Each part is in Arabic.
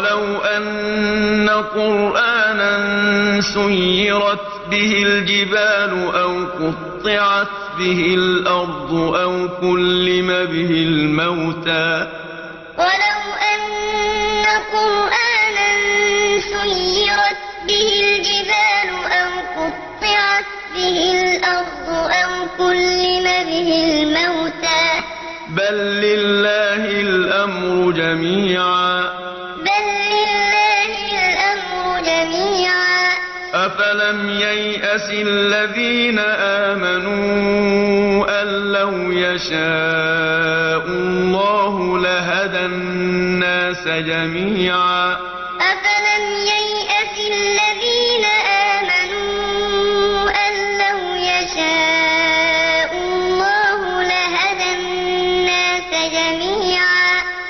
ولو أن قرآنا سيرت به الجبال أو قطعت به الأرض أو كلم به الموتى. ولو أن قرآنا سيرت به الجبال أو قطعت به الأرض أو كلم به الموتى. بل لله الأمر جميعا. أفلم ييأس الذين آمنوا أن لو يشاء الله لهدى الناس جميعا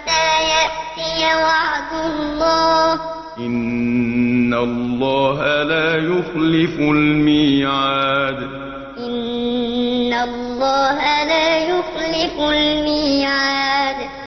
حتى يأتي وعد الله. إن الله لا يخلف الميعاد. إن الله لا يخلف الميعاد.